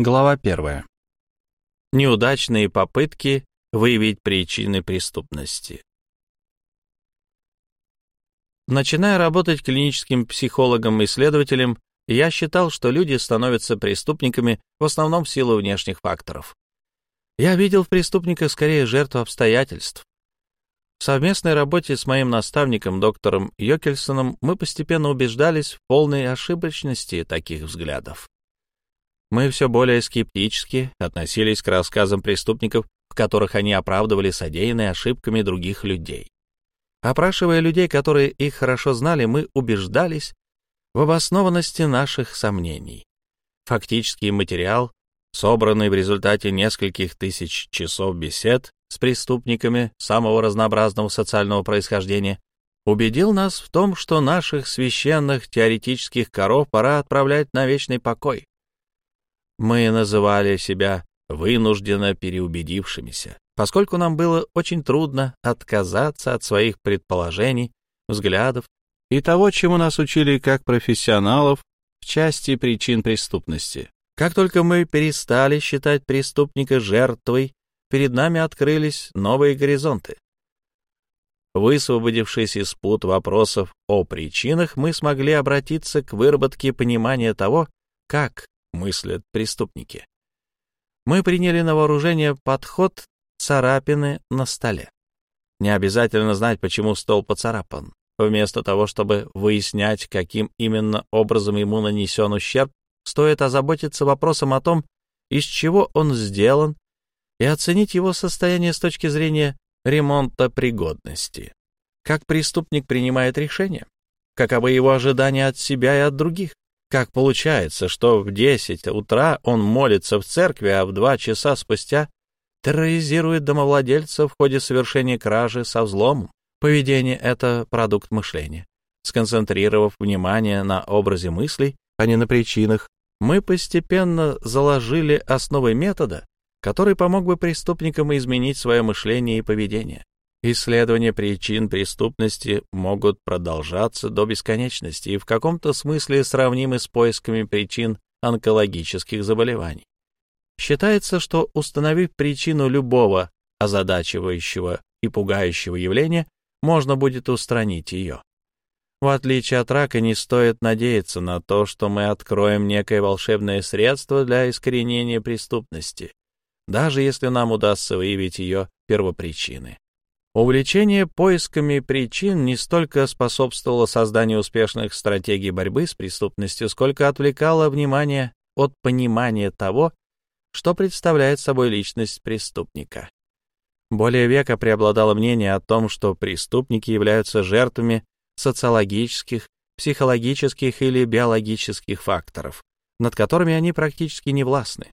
Глава первая. Неудачные попытки выявить причины преступности. Начиная работать клиническим психологом-исследователем, я считал, что люди становятся преступниками в основном в силу внешних факторов. Я видел в преступниках скорее жертву обстоятельств. В совместной работе с моим наставником, доктором Йокельсоном, мы постепенно убеждались в полной ошибочности таких взглядов мы все более скептически относились к рассказам преступников, в которых они оправдывали содеянные ошибками других людей. Опрашивая людей, которые их хорошо знали, мы убеждались в обоснованности наших сомнений. Фактический материал, собранный в результате нескольких тысяч часов бесед с преступниками самого разнообразного социального происхождения, убедил нас в том, что наших священных теоретических коров пора отправлять на вечный покой. Мы называли себя вынужденно переубедившимися, поскольку нам было очень трудно отказаться от своих предположений, взглядов и того, чему нас учили как профессионалов в части причин преступности. Как только мы перестали считать преступника жертвой, перед нами открылись новые горизонты. Высвободившись из пут вопросов о причинах, мы смогли обратиться к выработке понимания того, как мыслят преступники. Мы приняли на вооружение подход царапины на столе. Не обязательно знать, почему стол поцарапан. Вместо того, чтобы выяснять, каким именно образом ему нанесен ущерб, стоит озаботиться вопросом о том, из чего он сделан, и оценить его состояние с точки зрения ремонта пригодности. Как преступник принимает решения? Каковы его ожидания от себя и от других? Как получается, что в 10 утра он молится в церкви, а в 2 часа спустя терроризирует домовладельца в ходе совершения кражи со взломом? Поведение — это продукт мышления. Сконцентрировав внимание на образе мыслей, а не на причинах, мы постепенно заложили основы метода, который помог бы преступникам изменить свое мышление и поведение. Исследования причин преступности могут продолжаться до бесконечности и в каком-то смысле сравнимы с поисками причин онкологических заболеваний. Считается, что установив причину любого озадачивающего и пугающего явления, можно будет устранить ее. В отличие от рака, не стоит надеяться на то, что мы откроем некое волшебное средство для искоренения преступности, даже если нам удастся выявить ее первопричины. Увлечение поисками причин не столько способствовало созданию успешных стратегий борьбы с преступностью, сколько отвлекало внимание от понимания того, что представляет собой личность преступника. Более века преобладало мнение о том, что преступники являются жертвами социологических, психологических или биологических факторов, над которыми они практически не властны.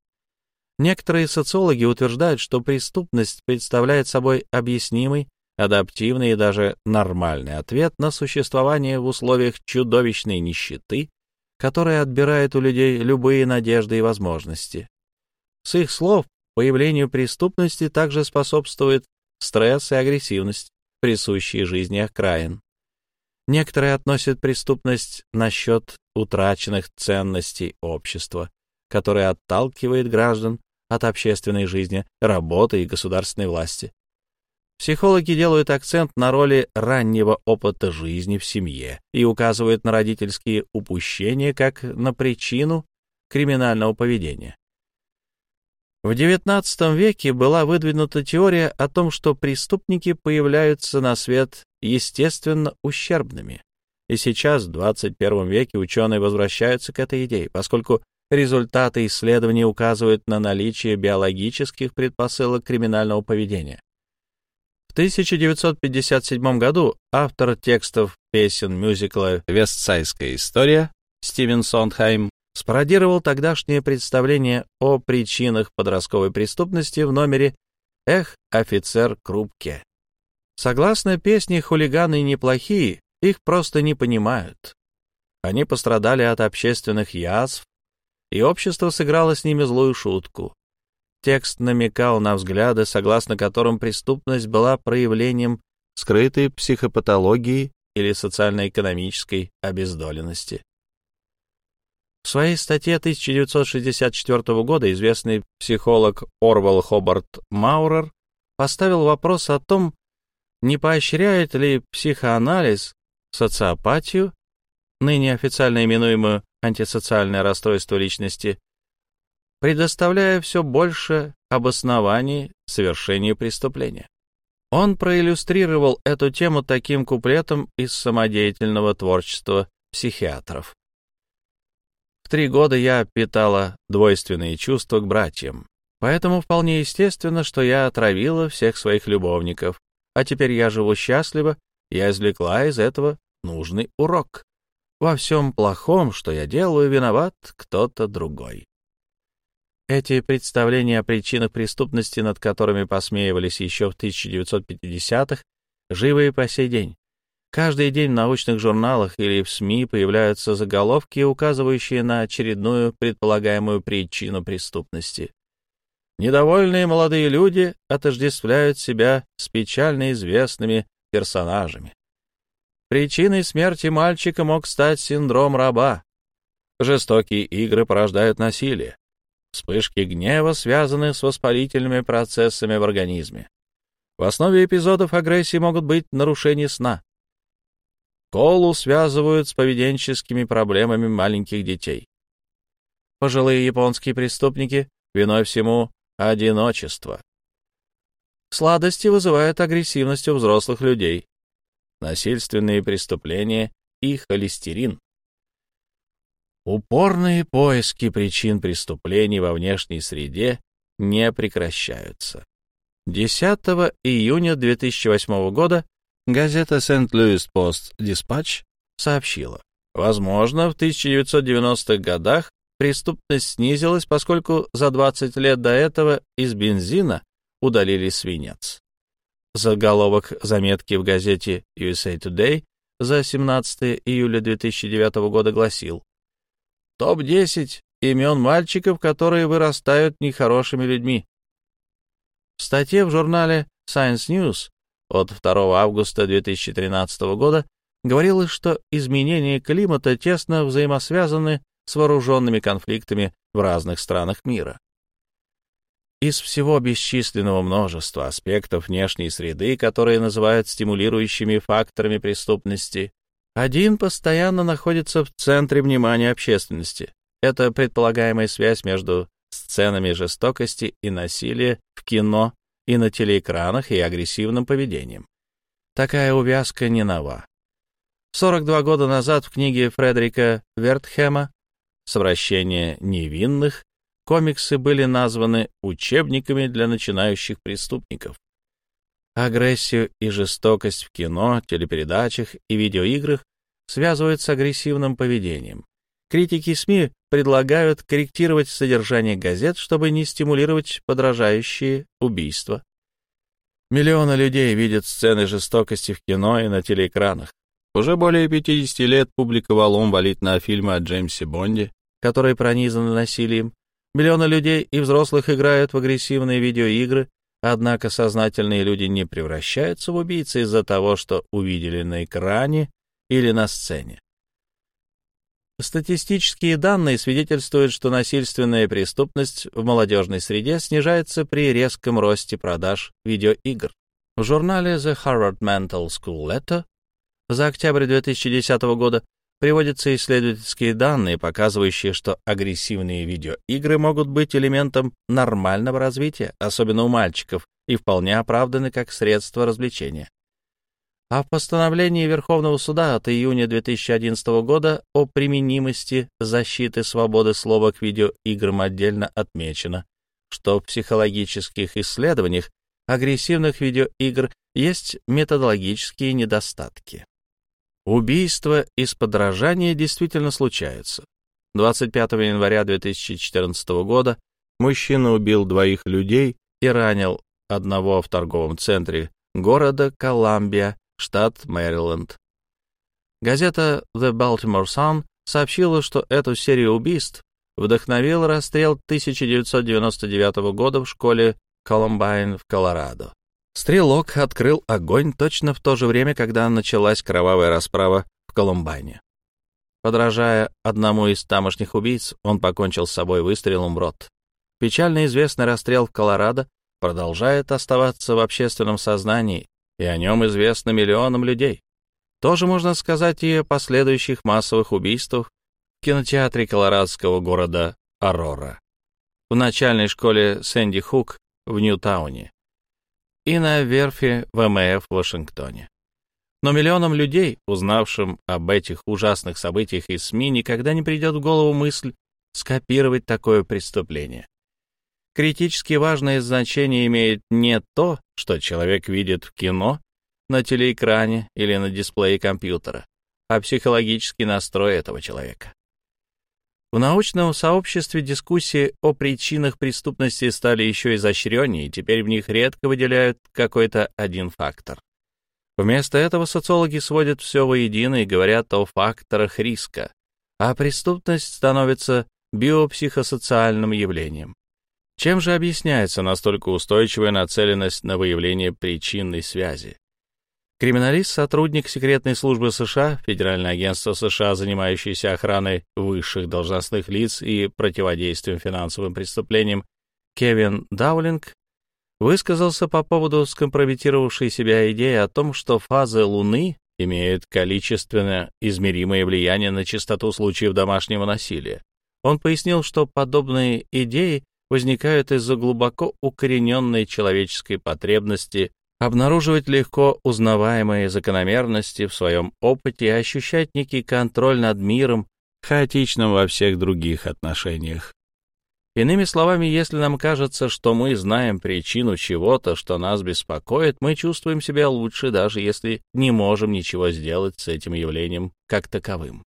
Некоторые социологи утверждают, что преступность представляет собой объяснимый, адаптивный и даже нормальный ответ на существование в условиях чудовищной нищеты, которая отбирает у людей любые надежды и возможности. С их слов, появлению преступности также способствует стресс и агрессивность, присущие жизни окраин. Некоторые относят преступность насчет утраченных ценностей общества, которое отталкивает граждан от общественной жизни, работы и государственной власти. Психологи делают акцент на роли раннего опыта жизни в семье и указывают на родительские упущения как на причину криминального поведения. В XIX веке была выдвинута теория о том, что преступники появляются на свет естественно ущербными. И сейчас, в 21 веке, ученые возвращаются к этой идее, поскольку Результаты исследований указывают на наличие биологических предпосылок криминального поведения. В 1957 году автор текстов песен мюзикла «Вестсайская история» Стивен Сондхайм спародировал тогдашнее представление о причинах подростковой преступности в номере «Эх, офицер Крупке». Согласно песне, хулиганы неплохие, их просто не понимают. Они пострадали от общественных язв, и общество сыграло с ними злую шутку. Текст намекал на взгляды, согласно которым преступность была проявлением скрытой психопатологии или социально-экономической обездоленности. В своей статье 1964 года известный психолог Орвал Хобарт Маурер поставил вопрос о том, не поощряет ли психоанализ социопатию, ныне официально именуемую антисоциальное расстройство личности, предоставляя все больше обоснований совершению преступления. Он проиллюстрировал эту тему таким куплетом из самодеятельного творчества психиатров. В три года я питала двойственные чувства к братьям, поэтому вполне естественно, что я отравила всех своих любовников, а теперь я живу счастливо, я извлекла из этого нужный урок. Во всем плохом, что я делаю, виноват кто-то другой. Эти представления о причинах преступности, над которыми посмеивались еще в 1950-х, живы и по сей день. Каждый день в научных журналах или в СМИ появляются заголовки, указывающие на очередную предполагаемую причину преступности. Недовольные молодые люди отождествляют себя с печально известными персонажами. Причиной смерти мальчика мог стать синдром раба. Жестокие игры порождают насилие. Вспышки гнева связаны с воспалительными процессами в организме. В основе эпизодов агрессии могут быть нарушения сна, Колу связывают с поведенческими проблемами маленьких детей. Пожилые японские преступники виной всему одиночество. Сладости вызывают агрессивность у взрослых людей. Насильственные преступления и холестерин. Упорные поиски причин преступлений во внешней среде не прекращаются. 10 июня 2008 года Газета «Сент-Луис Пост Диспатч» сообщила, возможно, в 1990-х годах преступность снизилась, поскольку за 20 лет до этого из бензина удалили свинец. Заголовок заметки в газете USA Today за 17 июля 2009 года гласил «Топ-10 имен мальчиков, которые вырастают нехорошими людьми». В статье в журнале Science News от 2 августа 2013 года говорилось, что изменения климата тесно взаимосвязаны с вооруженными конфликтами в разных странах мира. Из всего бесчисленного множества аспектов внешней среды, которые называют стимулирующими факторами преступности, один постоянно находится в центре внимания общественности. Это предполагаемая связь между сценами жестокости и насилия в кино и на телеэкранах, и агрессивным поведением. Такая увязка не нова. 42 года назад в книге Фредерика Вертхема «Совращение невинных» комиксы были названы учебниками для начинающих преступников. Агрессию и жестокость в кино, телепередачах и видеоиграх связывают с агрессивным поведением. Критики СМИ предлагают корректировать содержание газет, чтобы не стимулировать подражающие убийства. Миллионы людей видят сцены жестокости в кино и на телеэкранах. Уже более 50 лет публика валом валит на фильмы о Джеймсе Бонде, которые пронизаны насилием. Миллионы людей и взрослых играют в агрессивные видеоигры, однако сознательные люди не превращаются в убийцы из-за того, что увидели на экране или на сцене. Статистические данные свидетельствуют, что насильственная преступность в молодежной среде снижается при резком росте продаж видеоигр. В журнале The Harvard Mental School Letter за октябрь 2010 года приводятся исследовательские данные, показывающие, что агрессивные видеоигры могут быть элементом нормального развития, особенно у мальчиков, и вполне оправданы как средство развлечения. А в постановлении Верховного суда от июня 2011 года о применимости защиты свободы слова к видеоиграм отдельно отмечено, что в психологических исследованиях агрессивных видеоигр есть методологические недостатки. Убийства из подражания действительно случаются. 25 января 2014 года мужчина убил двоих людей и ранил одного в торговом центре города Коламбия штат Мэриленд. Газета The Baltimore Sun сообщила, что эту серию убийств вдохновил расстрел 1999 года в школе Колумбайн в Колорадо. Стрелок открыл огонь точно в то же время, когда началась кровавая расправа в Колумбайне. Подражая одному из тамошних убийц, он покончил с собой выстрелом в рот. Печально известный расстрел в Колорадо продолжает оставаться в общественном сознании, и о нем известно миллионам людей. Тоже можно сказать и о последующих массовых убийствах в кинотеатре колорадского города Арора, в начальной школе Сэнди Хук в Ньютауне и на верфи ВМФ в Вашингтоне. Но миллионам людей, узнавшим об этих ужасных событиях из СМИ, никогда не придет в голову мысль скопировать такое преступление. Критически важное значение имеет не то, что человек видит в кино, на телеэкране или на дисплее компьютера, а психологический настрой этого человека. В научном сообществе дискуссии о причинах преступности стали еще изощреннее, и теперь в них редко выделяют какой-то один фактор. Вместо этого социологи сводят все воедино и говорят о факторах риска, а преступность становится биопсихосоциальным явлением. Чем же объясняется настолько устойчивая нацеленность на выявление причинной связи? Криминалист, сотрудник секретной службы США, Федеральное агентство США, занимающееся охраной высших должностных лиц и противодействием финансовым преступлениям, Кевин Даулинг, высказался по поводу скомпрометировавшей себя идеи о том, что фазы Луны имеют количественно измеримое влияние на частоту случаев домашнего насилия. Он пояснил, что подобные идеи возникают из-за глубоко укорененной человеческой потребности обнаруживать легко узнаваемые закономерности в своем опыте и ощущать некий контроль над миром, хаотичным во всех других отношениях. Иными словами, если нам кажется, что мы знаем причину чего-то, что нас беспокоит, мы чувствуем себя лучше, даже если не можем ничего сделать с этим явлением как таковым.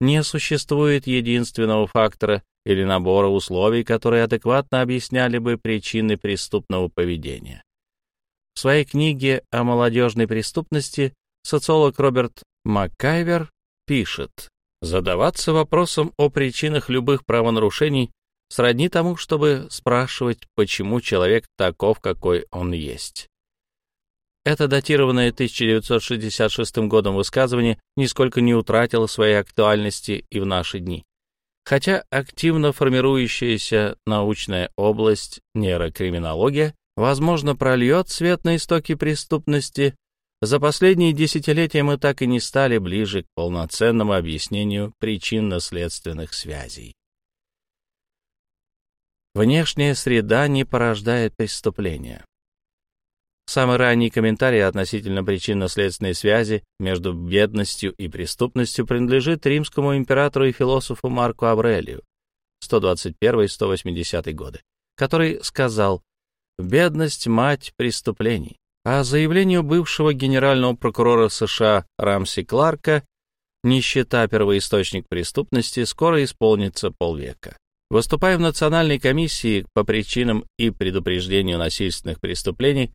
Не существует единственного фактора или набора условий, которые адекватно объясняли бы причины преступного поведения. В своей книге о молодежной преступности социолог Роберт Маккайвер пишет, задаваться вопросом о причинах любых правонарушений сродни тому, чтобы спрашивать, почему человек таков, какой он есть. Это датированное 1966 годом высказывание нисколько не утратило своей актуальности и в наши дни. Хотя активно формирующаяся научная область нейрокриминология возможно, прольет свет на истоки преступности, за последние десятилетия мы так и не стали ближе к полноценному объяснению причинно-следственных связей. Внешняя среда не порождает преступления. Самый ранний комментарий относительно причинно-следственной связи между бедностью и преступностью принадлежит римскому императору и философу Марку Аврелию 121-180 годы, который сказал «бедность – мать преступлений». А заявлению бывшего генерального прокурора США Рамси Кларка «нищета – первоисточник преступности» скоро исполнится полвека. Выступая в Национальной комиссии по причинам и предупреждению насильственных преступлений,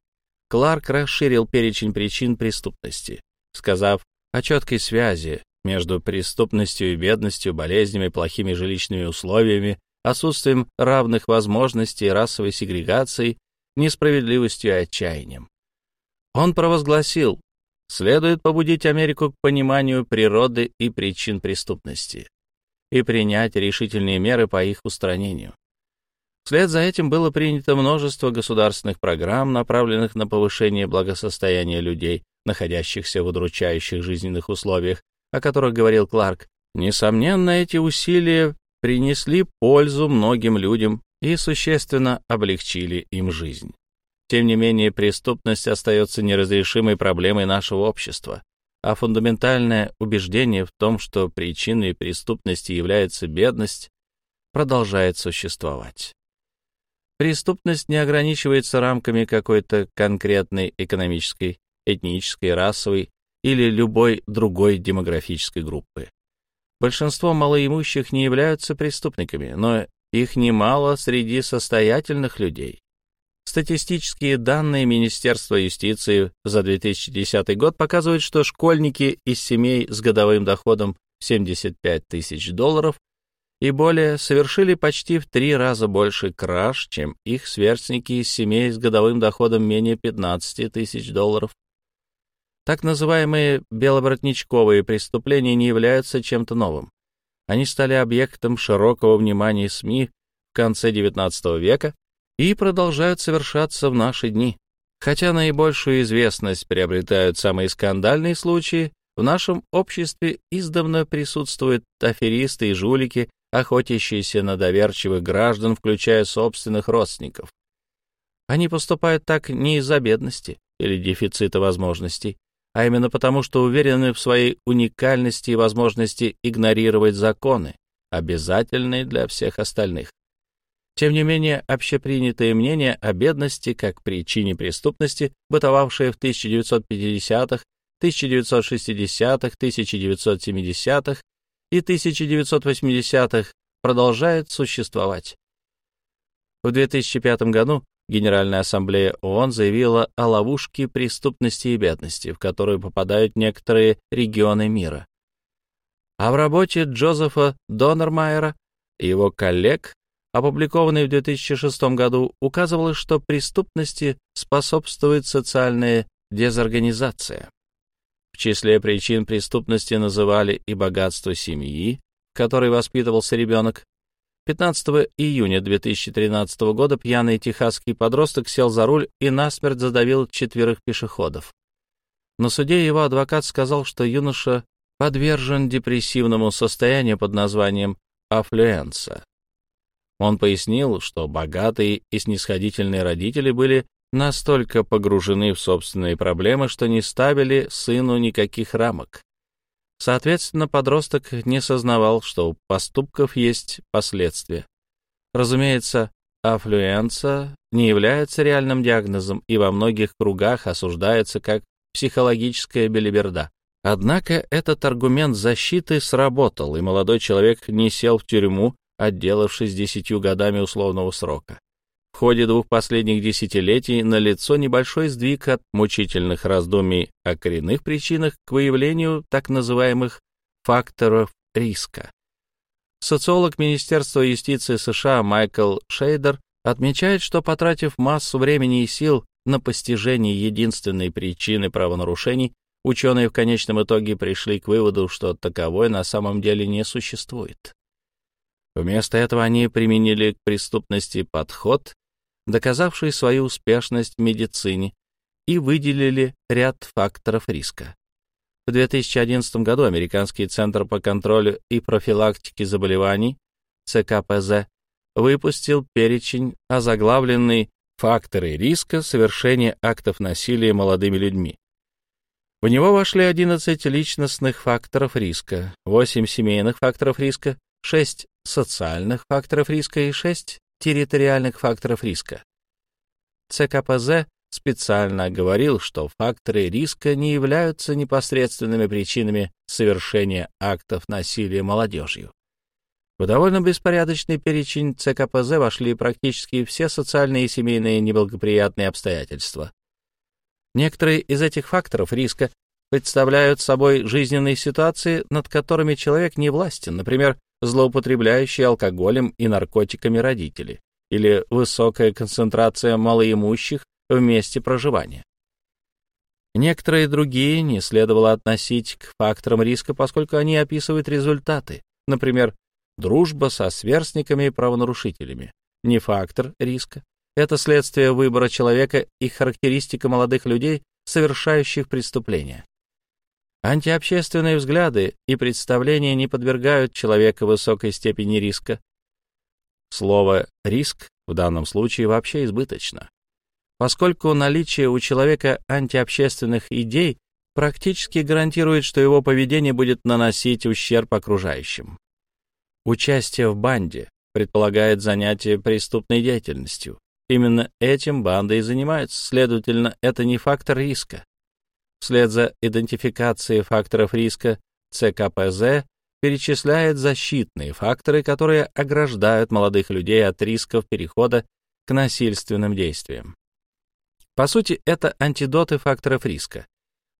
Кларк расширил перечень причин преступности, сказав о четкой связи между преступностью и бедностью, болезнями, плохими жилищными условиями, отсутствием равных возможностей, расовой сегрегацией, несправедливостью и отчаянием. Он провозгласил, следует побудить Америку к пониманию природы и причин преступности и принять решительные меры по их устранению. Вслед за этим было принято множество государственных программ, направленных на повышение благосостояния людей, находящихся в удручающих жизненных условиях, о которых говорил Кларк. Несомненно, эти усилия принесли пользу многим людям и существенно облегчили им жизнь. Тем не менее, преступность остается неразрешимой проблемой нашего общества, а фундаментальное убеждение в том, что причиной преступности является бедность, продолжает существовать. Преступность не ограничивается рамками какой-то конкретной экономической, этнической, расовой или любой другой демографической группы. Большинство малоимущих не являются преступниками, но их немало среди состоятельных людей. Статистические данные Министерства юстиции за 2010 год показывают, что школьники из семей с годовым доходом 75 тысяч долларов и более совершили почти в три раза больше краж, чем их сверстники из семей с годовым доходом менее 15 тысяч долларов. Так называемые беловоротничковые преступления не являются чем-то новым. Они стали объектом широкого внимания СМИ в конце XIX века и продолжают совершаться в наши дни. Хотя наибольшую известность приобретают самые скандальные случаи, в нашем обществе издавна присутствуют аферисты и жулики, охотящиеся на доверчивых граждан, включая собственных родственников. Они поступают так не из-за бедности или дефицита возможностей, а именно потому, что уверены в своей уникальности и возможности игнорировать законы, обязательные для всех остальных. Тем не менее, общепринятое мнение о бедности как причине преступности, бытовавшее в 1950-х, 1960-х, 1970-х и 1980-х, продолжает существовать. В 2005 году Генеральная ассамблея ООН заявила о ловушке преступности и бедности, в которую попадают некоторые регионы мира. А в работе Джозефа Доннермайера и его коллег, опубликованной в 2006 году, указывалось, что преступности способствует социальная дезорганизация. В числе причин преступности называли и богатство семьи, в которой воспитывался ребенок, 15 июня 2013 года пьяный техасский подросток сел за руль и насмерть задавил четверых пешеходов. На суде его адвокат сказал, что юноша подвержен депрессивному состоянию под названием аффлюенса. Он пояснил, что богатые и снисходительные родители были настолько погружены в собственные проблемы, что не ставили сыну никаких рамок. Соответственно, подросток не сознавал, что у поступков есть последствия. Разумеется, аффлюенция не является реальным диагнозом и во многих кругах осуждается как психологическая белиберда. Однако этот аргумент защиты сработал, и молодой человек не сел в тюрьму, отделавшись десятью годами условного срока. В ходе двух последних десятилетий налицо небольшой сдвиг от мучительных раздумий о коренных причинах к выявлению так называемых факторов риска. Социолог Министерства юстиции США Майкл Шейдер отмечает, что, потратив массу времени и сил на постижение единственной причины правонарушений, ученые в конечном итоге пришли к выводу, что таковой на самом деле не существует. Вместо этого они применили к преступности подход, доказавший свою успешность в медицине, и выделили ряд факторов риска. В 2011 году Американский центр по контролю и профилактике заболеваний ЦКПЗ выпустил перечень, озаглавленный «Факторы риска совершения актов насилия молодыми людьми». В него вошли 11 личностных факторов риска, 8 семейных факторов риска, 6 социальных факторов риска и 6 территориальных факторов риска. ЦКПЗ специально говорил, что факторы риска не являются непосредственными причинами совершения актов насилия молодежью. В довольно беспорядочный перечень ЦКПЗ вошли практически все социальные и семейные неблагоприятные обстоятельства. Некоторые из этих факторов риска представляют собой жизненные ситуации, над которыми человек не властен, например, злоупотребляющие алкоголем и наркотиками родители или высокая концентрация малоимущих в месте проживания. Некоторые другие не следовало относить к факторам риска, поскольку они описывают результаты, например, дружба со сверстниками и правонарушителями. Не фактор риска. Это следствие выбора человека и характеристика молодых людей, совершающих преступления. Антиобщественные взгляды и представления не подвергают человека высокой степени риска. Слово «риск» в данном случае вообще избыточно, поскольку наличие у человека антиобщественных идей практически гарантирует, что его поведение будет наносить ущерб окружающим. Участие в банде предполагает занятие преступной деятельностью. Именно этим банды и занимаются, следовательно, это не фактор риска. Вслед за идентификацией факторов риска ЦКПЗ перечисляет защитные факторы, которые ограждают молодых людей от рисков перехода к насильственным действиям. По сути, это антидоты факторов риска.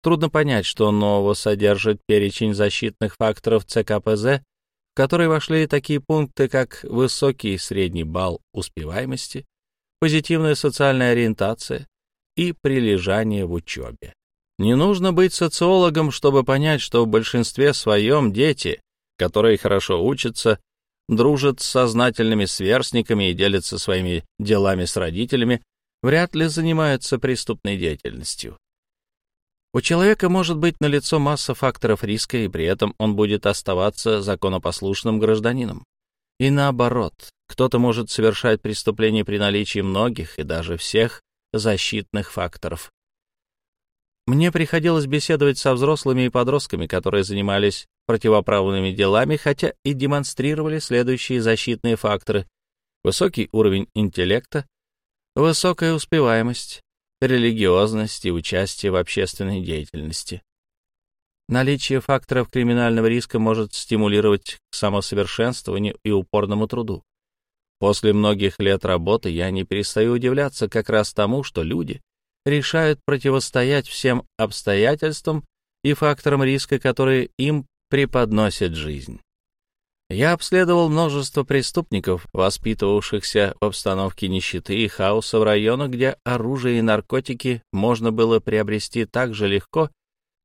Трудно понять, что нового содержит перечень защитных факторов ЦКПЗ, в который вошли такие пункты, как высокий средний балл успеваемости, позитивная социальная ориентация и прилежание в учебе. Не нужно быть социологом, чтобы понять, что в большинстве своем дети, которые хорошо учатся, дружат с сознательными сверстниками и делятся своими делами с родителями, вряд ли занимаются преступной деятельностью. У человека может быть налицо масса факторов риска, и при этом он будет оставаться законопослушным гражданином. И наоборот, кто-то может совершать преступление при наличии многих и даже всех защитных факторов. Мне приходилось беседовать со взрослыми и подростками, которые занимались противоправными делами, хотя и демонстрировали следующие защитные факторы. Высокий уровень интеллекта, высокая успеваемость, религиозность и участие в общественной деятельности. Наличие факторов криминального риска может стимулировать к самосовершенствованию и упорному труду. После многих лет работы я не перестаю удивляться как раз тому, что люди решают противостоять всем обстоятельствам и факторам риска, которые им преподносит жизнь. Я обследовал множество преступников, воспитывавшихся в обстановке нищеты и хаоса в районах, где оружие и наркотики можно было приобрести так же легко,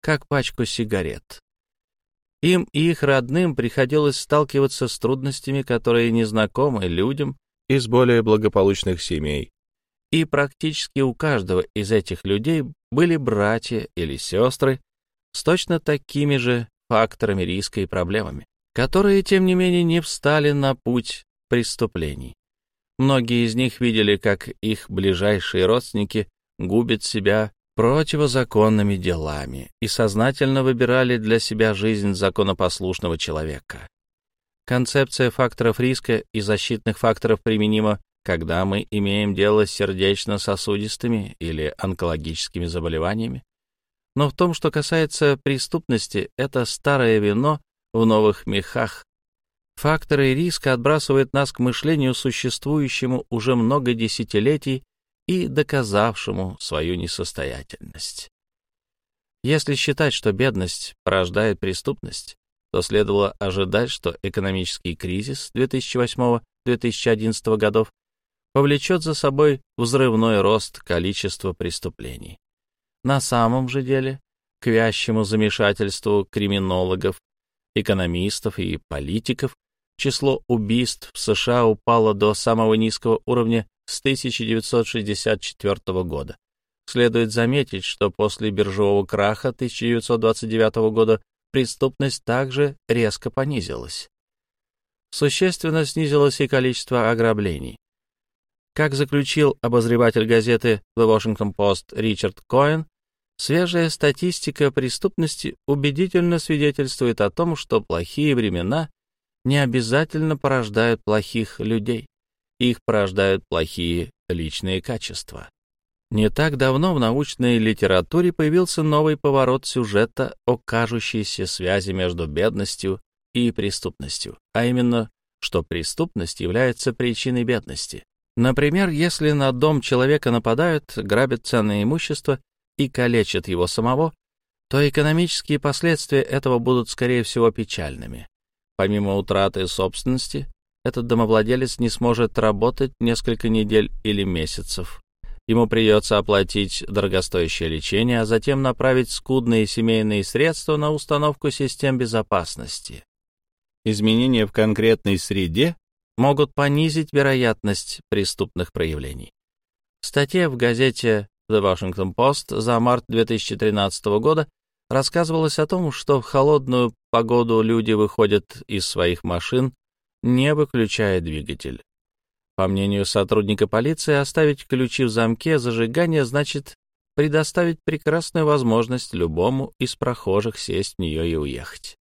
как пачку сигарет. Им и их родным приходилось сталкиваться с трудностями, которые незнакомы людям из более благополучных семей. И практически у каждого из этих людей были братья или сестры с точно такими же факторами риска и проблемами которые, тем не менее, не встали на путь преступлений. Многие из них видели, как их ближайшие родственники губят себя противозаконными делами и сознательно выбирали для себя жизнь законопослушного человека. Концепция факторов риска и защитных факторов применима, когда мы имеем дело с сердечно-сосудистыми или онкологическими заболеваниями. Но в том, что касается преступности, это старое вино в новых мехах. Факторы риска отбрасывают нас к мышлению, существующему уже много десятилетий и доказавшему свою несостоятельность. Если считать, что бедность порождает преступность, то следовало ожидать, что экономический кризис 2008-2011 годов повлечет за собой взрывной рост количества преступлений. На самом же деле, к вящему замешательству криминологов экономистов и политиков, число убийств в США упало до самого низкого уровня с 1964 года. Следует заметить, что после биржевого краха 1929 года преступность также резко понизилась. Существенно снизилось и количество ограблений. Как заключил обозреватель газеты The Washington Post Ричард Коэн, Свежая статистика преступности убедительно свидетельствует о том, что плохие времена не обязательно порождают плохих людей. Их порождают плохие личные качества. Не так давно в научной литературе появился новый поворот сюжета о кажущейся связи между бедностью и преступностью, а именно, что преступность является причиной бедности. Например, если на дом человека нападают, грабят ценное имущество и калечит его самого, то экономические последствия этого будут, скорее всего, печальными. Помимо утраты собственности, этот домовладелец не сможет работать несколько недель или месяцев. Ему придется оплатить дорогостоящее лечение, а затем направить скудные семейные средства на установку систем безопасности. Изменения в конкретной среде могут понизить вероятность преступных проявлений. В статье в газете The Washington Post за март 2013 года рассказывалось о том, что в холодную погоду люди выходят из своих машин, не выключая двигатель. По мнению сотрудника полиции, оставить ключи в замке зажигания значит предоставить прекрасную возможность любому из прохожих сесть в нее и уехать.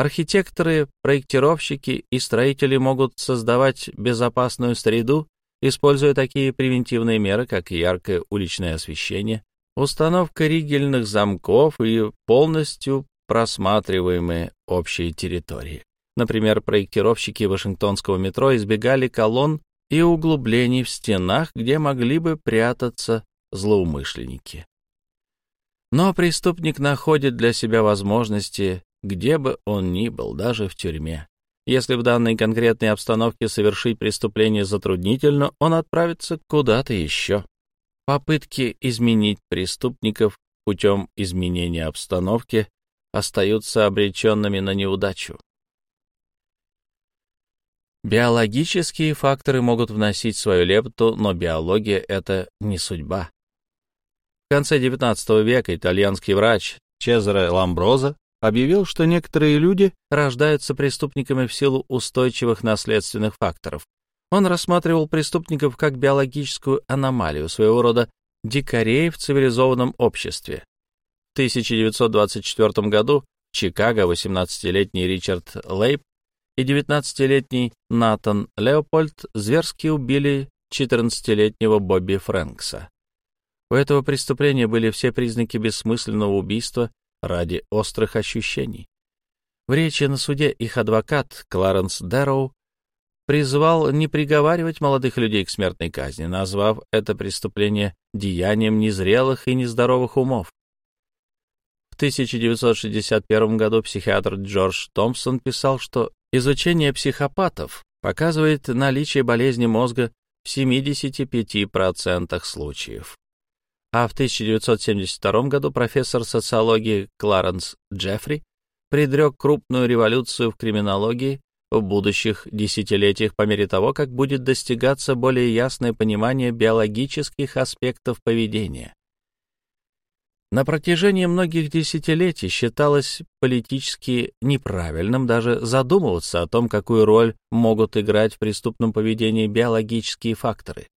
Архитекторы, проектировщики и строители могут создавать безопасную среду, используя такие превентивные меры, как яркое уличное освещение, установка ригельных замков и полностью просматриваемые общие территории. Например, проектировщики Вашингтонского метро избегали колонн и углублений в стенах, где могли бы прятаться злоумышленники. Но преступник находит для себя возможности, где бы он ни был, даже в тюрьме. Если в данной конкретной обстановке совершить преступление затруднительно, он отправится куда-то еще. Попытки изменить преступников путем изменения обстановки остаются обреченными на неудачу. Биологические факторы могут вносить свою лепту, но биология — это не судьба. В конце XIX века итальянский врач Чезаре Ламброза объявил, что некоторые люди рождаются преступниками в силу устойчивых наследственных факторов. Он рассматривал преступников как биологическую аномалию, своего рода дикарей в цивилизованном обществе. В 1924 году в Чикаго 18-летний Ричард Лейб и 19-летний Натан Леопольд зверски убили 14-летнего Бобби Фрэнкса. У этого преступления были все признаки бессмысленного убийства ради острых ощущений. В речи на суде их адвокат Кларенс Дэрроу призвал не приговаривать молодых людей к смертной казни, назвав это преступление деянием незрелых и нездоровых умов. В 1961 году психиатр Джордж Томпсон писал, что изучение психопатов показывает наличие болезни мозга в 75% случаев. А в 1972 году профессор социологии Кларенс Джеффри предрек крупную революцию в криминологии в будущих десятилетиях по мере того, как будет достигаться более ясное понимание биологических аспектов поведения. На протяжении многих десятилетий считалось политически неправильным даже задумываться о том, какую роль могут играть в преступном поведении биологические факторы.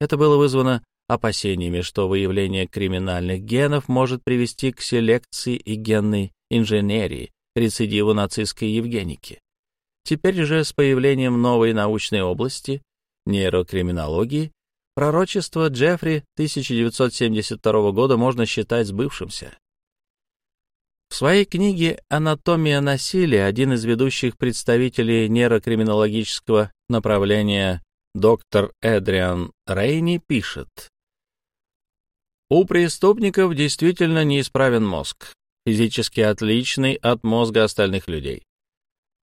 Это было вызвано опасениями, что выявление криминальных генов может привести к селекции и генной инженерии, рецидиву нацистской евгеники. Теперь же с появлением новой научной области нейрокриминологии пророчество Джеффри 1972 года можно считать сбывшимся. В своей книге «Анатомия насилия» один из ведущих представителей нейрокриминологического направления доктор Эдриан Рейни пишет, «У преступников действительно неисправен мозг, физически отличный от мозга остальных людей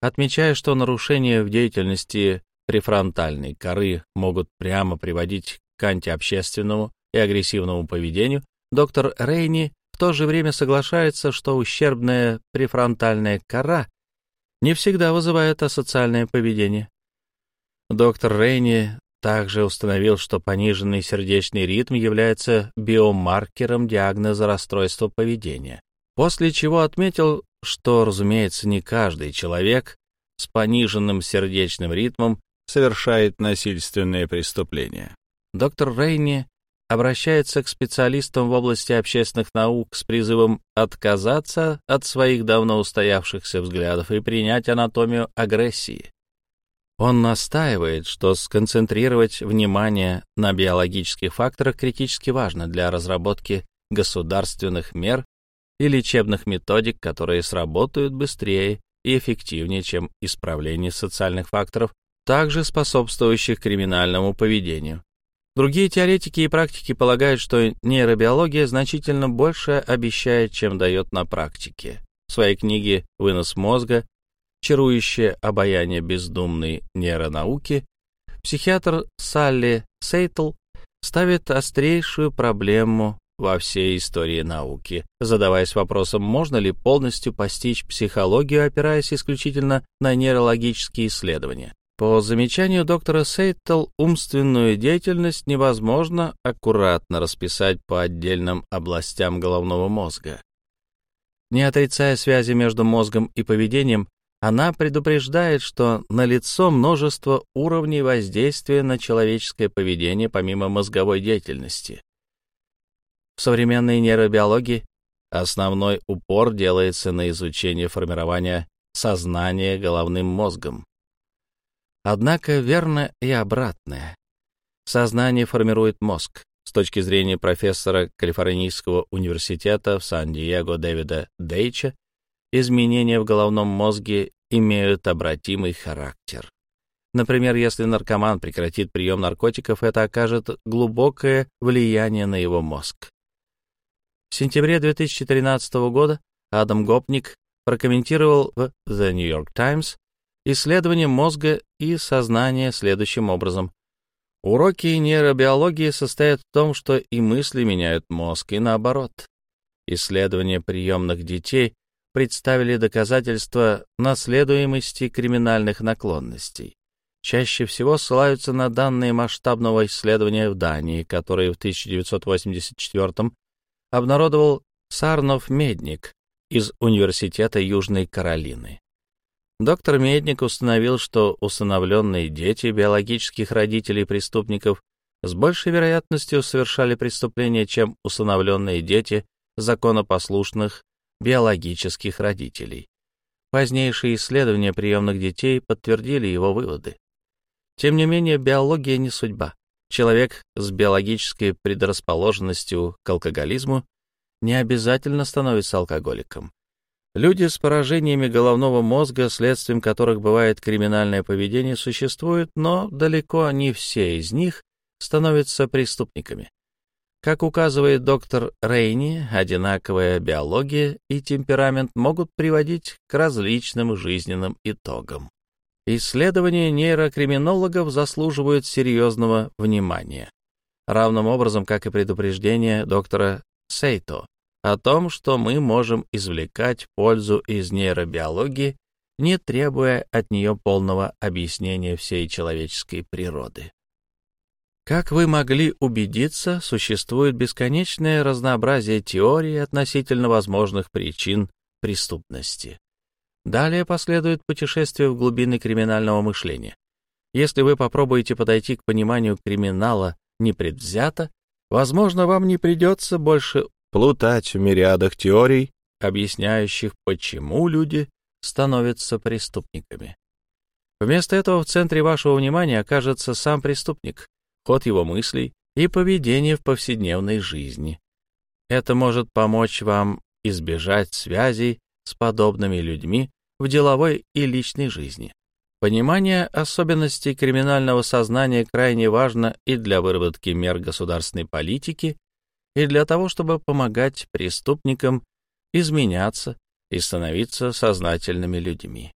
отмечая, что нарушения в деятельности префронтальной коры могут прямо приводить к антиобщественному и агрессивному поведению, доктор Рейни в то же время соглашается, что ущербная префронтальная кора не всегда вызывает асоциальное поведение. Доктор Рейни также установил, что пониженный сердечный ритм является биомаркером диагноза расстройства поведения, после чего отметил, что, разумеется, не каждый человек с пониженным сердечным ритмом совершает насильственные преступления. Доктор Рейни обращается к специалистам в области общественных наук с призывом отказаться от своих давно устоявшихся взглядов и принять анатомию агрессии. Он настаивает, что сконцентрировать внимание на биологических факторах критически важно для разработки государственных мер и лечебных методик, которые сработают быстрее и эффективнее, чем исправление социальных факторов, также способствующих криминальному поведению. Другие теоретики и практики полагают, что нейробиология значительно больше обещает, чем дает на практике. В своей книге «Вынос мозга. Чарующее обаяние бездумной нейронауки» психиатр Салли Сейтл ставит острейшую проблему во всей истории науки, задаваясь вопросом, можно ли полностью постичь психологию, опираясь исключительно на нейрологические исследования. По замечанию доктора Сейтл, умственную деятельность невозможно аккуратно расписать по отдельным областям головного мозга. Не отрицая связи между мозгом и поведением, она предупреждает, что налицо множество уровней воздействия на человеческое поведение помимо мозговой деятельности. В современной нейробиологии основной упор делается на изучение формирования сознания головным мозгом. Однако верно и обратное. Сознание формирует мозг. С точки зрения профессора Калифорнийского университета в Сан-Диего Дэвида Дейча, изменения в головном мозге имеют обратимый характер. Например, если наркоман прекратит прием наркотиков, это окажет глубокое влияние на его мозг. В сентябре 2013 года Адам Гопник прокомментировал в The New York Times исследование мозга и сознания следующим образом. Уроки нейробиологии состоят в том, что и мысли меняют мозг, и наоборот. Исследования приемных детей представили доказательства наследуемости криминальных наклонностей. Чаще всего ссылаются на данные масштабного исследования в Дании, которое в 1984 обнародовал Сарнов Медник из Университета Южной Каролины. Доктор Медник установил, что усыновленные дети биологических родителей преступников с большей вероятностью совершали преступления, чем усыновленные дети законопослушных биологических родителей. Позднейшие исследования приемных детей подтвердили его выводы. Тем не менее, биология не судьба. Человек с биологической предрасположенностью к алкоголизму не обязательно становится алкоголиком. Люди с поражениями головного мозга, следствием которых бывает криминальное поведение, существуют, но далеко не все из них становятся преступниками. Как указывает доктор Рейни, одинаковая биология и темперамент могут приводить к различным жизненным итогам. Исследования нейрокриминологов заслуживают серьезного внимания, равным образом, как и предупреждение доктора Сейто о том, что мы можем извлекать пользу из нейробиологии, не требуя от нее полного объяснения всей человеческой природы. Как вы могли убедиться, существует бесконечное разнообразие теорий относительно возможных причин преступности. Далее последует путешествие в глубины криминального мышления. Если вы попробуете подойти к пониманию криминала непредвзято, возможно, вам не придется больше плутать в мириадах теорий, объясняющих, почему люди становятся преступниками. Вместо этого в центре вашего внимания окажется сам преступник, ход его мыслей и поведение в повседневной жизни. Это может помочь вам избежать связей с подобными людьми в деловой и личной жизни. Понимание особенностей криминального сознания крайне важно и для выработки мер государственной политики, и для того, чтобы помогать преступникам изменяться и становиться сознательными людьми.